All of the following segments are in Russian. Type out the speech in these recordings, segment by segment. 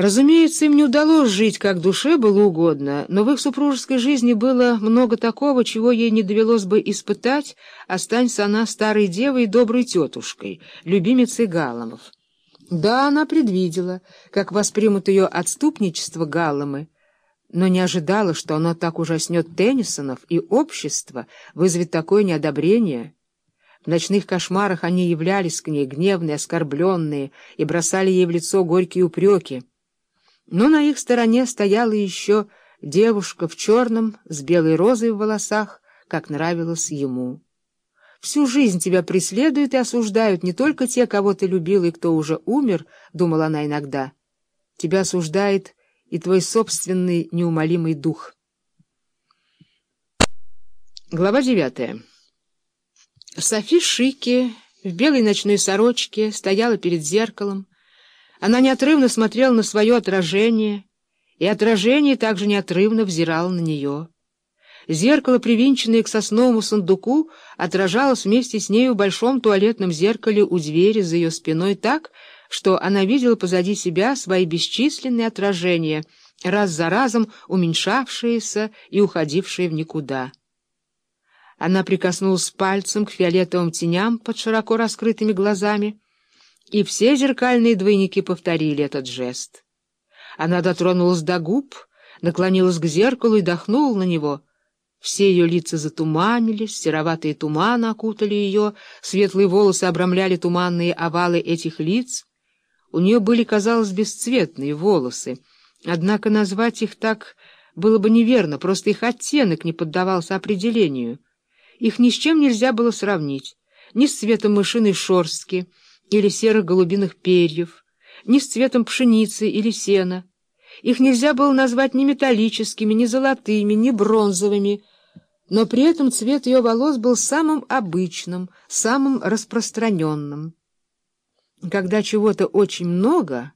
Разумеется, им не удалось жить, как душе было угодно, но в их супружеской жизни было много такого, чего ей не довелось бы испытать, останься она старой девой и доброй тетушкой, любимицей Галломов. Да, она предвидела, как воспримут ее отступничество Галломы, но не ожидала, что оно так ужаснет Теннисонов, и общество вызовет такое неодобрение. В ночных кошмарах они являлись к ней гневные, оскорбленные, и бросали ей в лицо горькие упреки. Но на их стороне стояла еще девушка в черном, с белой розой в волосах, как нравилось ему. «Всю жизнь тебя преследуют и осуждают не только те, кого ты любил и кто уже умер», — думала она иногда. «Тебя осуждает и твой собственный неумолимый дух». Глава девятая. Софи Шики в белой ночной сорочке стояла перед зеркалом, она неотрывно смотрела на свое отражение, и отражение также неотрывно взирало на нее. Зеркало, привинченное к сосновому сундуку, отражалось вместе с нею в большом туалетном зеркале у двери за ее спиной так, что она видела позади себя свои бесчисленные отражения, раз за разом уменьшавшиеся и уходившие в никуда. Она прикоснулась пальцем к фиолетовым теням под широко раскрытыми глазами, и все зеркальные двойники повторили этот жест. Она дотронулась до губ, наклонилась к зеркалу и дохнула на него. Все ее лица затуманились, сероватые туманы окутали ее, светлые волосы обрамляли туманные овалы этих лиц. У нее были, казалось, бесцветные волосы, однако назвать их так было бы неверно, просто их оттенок не поддавался определению. Их ни с чем нельзя было сравнить, ни с цветом мышиной шорстки, или серых голубиных перьев, ни с цветом пшеницы или сена. Их нельзя было назвать ни металлическими, ни золотыми, ни бронзовыми, но при этом цвет ее волос был самым обычным, самым распространенным. Когда чего-то очень много,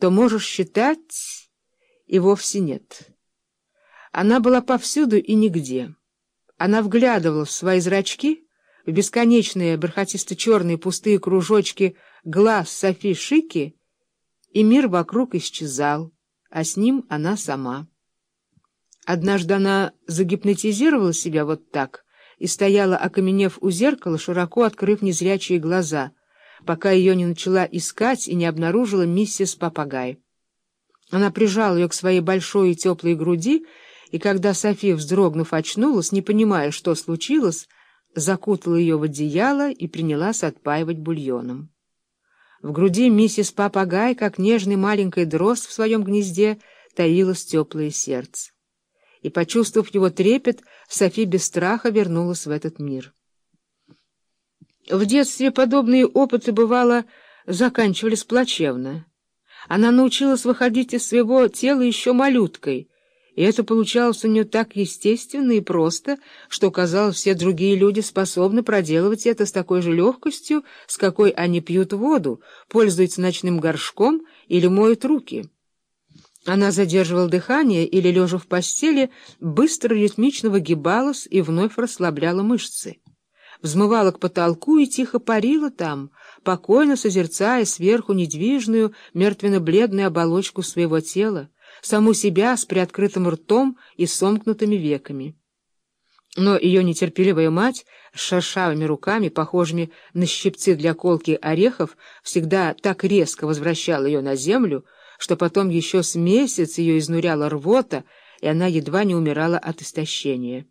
то можешь считать, и вовсе нет. Она была повсюду и нигде. Она вглядывала в свои зрачки — в бесконечные бархатисто-черные пустые кружочки глаз Софи Шики, и мир вокруг исчезал, а с ним она сама. Однажды она загипнотизировала себя вот так и стояла, окаменев у зеркала, широко открыв незрячие глаза, пока ее не начала искать и не обнаружила миссис Папагай. Она прижала ее к своей большой и теплой груди, и когда София, вздрогнув, очнулась, не понимая, что случилось, закутала ее в одеяло и принялась отпаивать бульоном. В груди миссис Папагай, как нежный маленький дрозд в своем гнезде, таилось теплое сердце. И, почувствовав его трепет, Софи без страха вернулась в этот мир. В детстве подобные опыты, бывало, заканчивались плачевно. Она научилась выходить из своего тела еще малюткой — и это получалось у нее так естественно и просто, что, казалось, все другие люди способны проделывать это с такой же легкостью, с какой они пьют воду, пользуются ночным горшком или моют руки. Она задерживала дыхание или, лежа в постели, быстро ритмично выгибалась и вновь расслабляла мышцы. Взмывала к потолку и тихо парила там, покойно созерцая сверху недвижную, мертвенно-бледную оболочку своего тела саму себя с приоткрытым ртом и сомкнутыми веками. Но ее нетерпеливая мать с шершавыми руками, похожими на щипцы для колки орехов, всегда так резко возвращала ее на землю, что потом еще с месяц ее изнуряла рвота, и она едва не умирала от истощения.